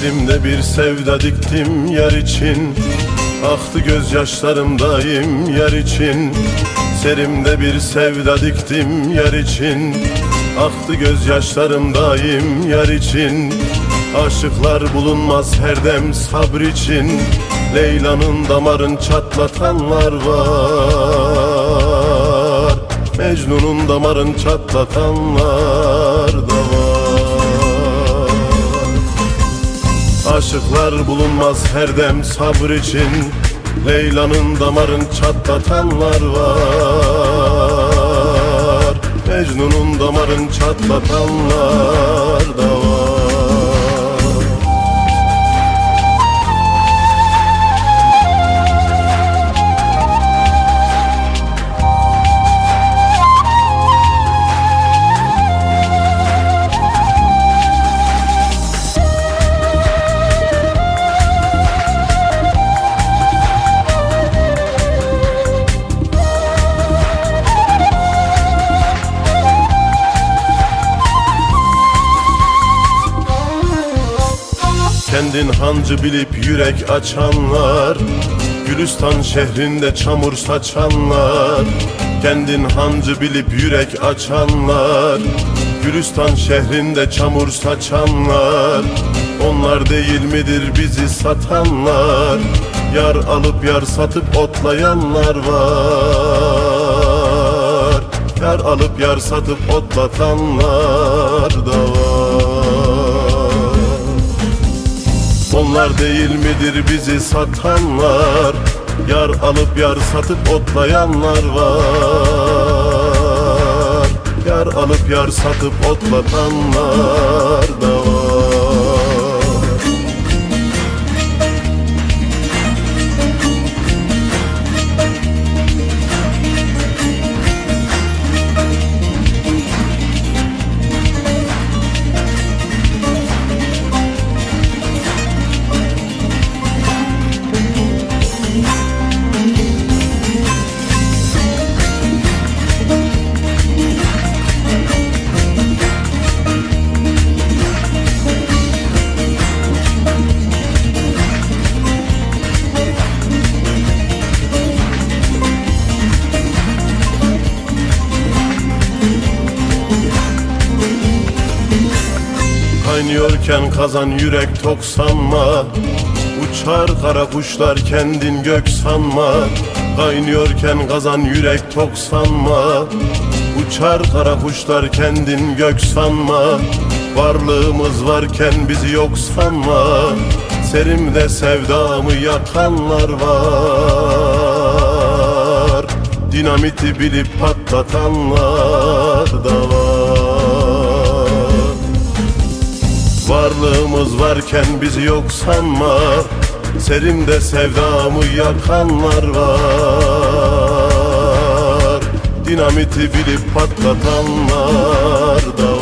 Serimde bir sevda diktim yer için. Aktı gözyaşlarım daim yer için. Serimde bir sevda diktim yer için. Aktı gözyaşlarım daim yer için. Aşıklar bulunmaz her dem sabır için. Leyla'nın damarın çatlatanlar var. Mecnun'un damarın çatlatanlar da var Aşıklar bulunmaz her dem sabır için. Leyla'nın damarın çatlatanlar var. Mecnun'un damarın çatlatanlar da Kendin hancı bilip yürek açanlar Gülistan şehrinde çamur saçanlar Kendin hancı bilip yürek açanlar Gülistan şehrinde çamur saçanlar Onlar değil midir bizi satanlar Yar alıp yar satıp otlayanlar var. Yar alıp yar satıp otlatanlar da var onlar değil midir bizi satanlar? Yar alıp yar satıp otlayanlar var. Yar alıp yar satıp otlatanlar da Kaynıyorken kazan yürek tok sanma. Uçar kara kuşlar kendin gök sanma. Kaynıyorken kazan yürek tok sanma. Uçar kara kuşlar kendin gök sanma. Varlığımız varken bizi yok sanma. Serimde sevdamı yakanlar var. Dinamiti bilip patlatanlar da var Varlığımız varken bizi yok sanma. Serimde sevdamı yakanlar var. Dinamiti bilip patlatanlar da